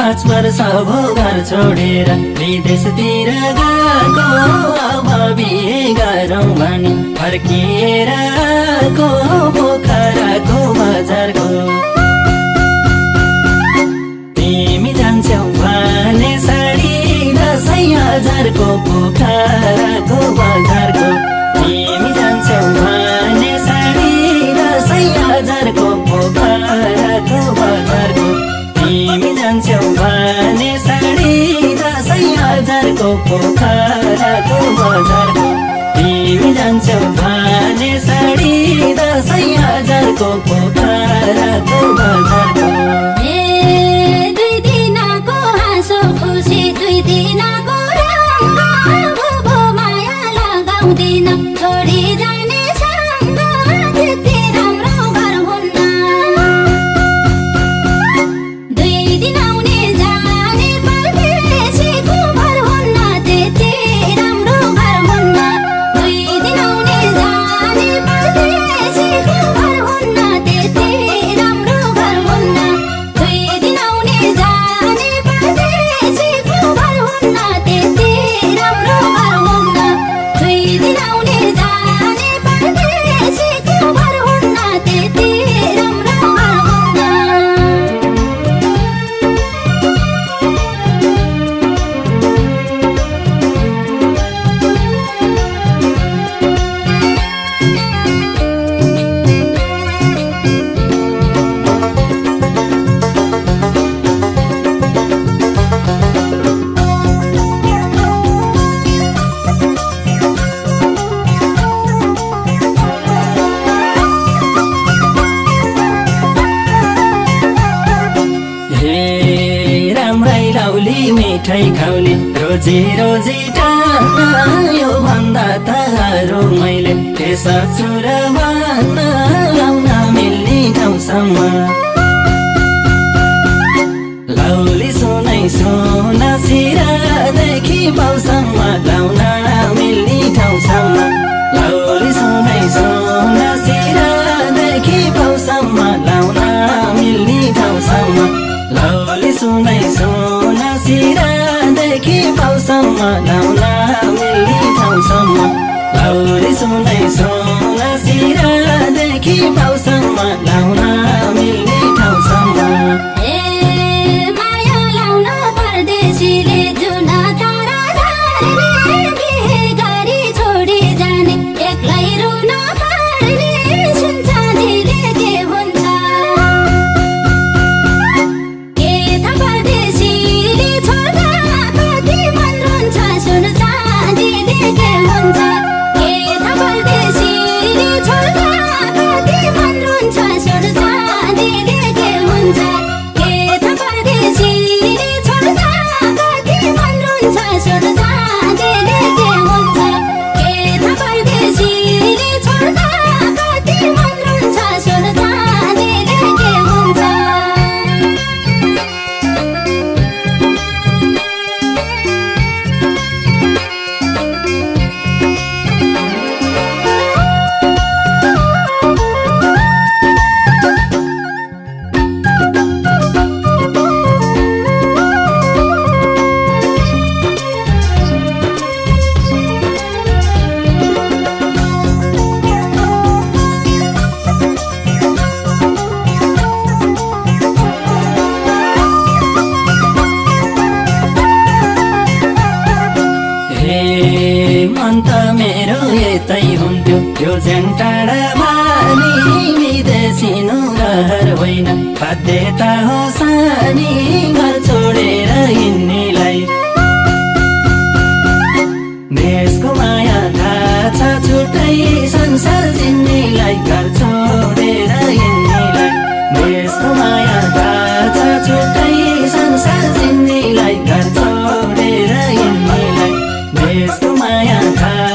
पाँच वर्ष भो घर छोडेर विदेशतिर गएको अब बिहे गरौँ भने फर्किएर बजारको पोखराको बजारको तिमी जान्छौ भने साडी दसैँ हजारको पोखराको बजारको मिठाई खाउने रोजी रोजी टायो भन्दा रो मैले फेसा चुरा मिल्ने ठाउँसम्म। धाउला उल्ली ठाउँसम्म भाउले सुन्दै सोला सिरादेखि पाउसम्म लाउना मिल्ने जस्तै हुन्थ्यो यो झ्याङ टाढामा विदेशी घर होइन बाध्यता हो सानी घर छोडेर हिँड्नेलाई देशको माया थाहा छ छुट्टै संसार चिन्नेलाई घर छोडेर हिँड्नेलाई देशको माया थाहा छ छुट्टै संसार चिन्नेलाई घर छोडेर हिँड्नेलाई देशको माया थाहा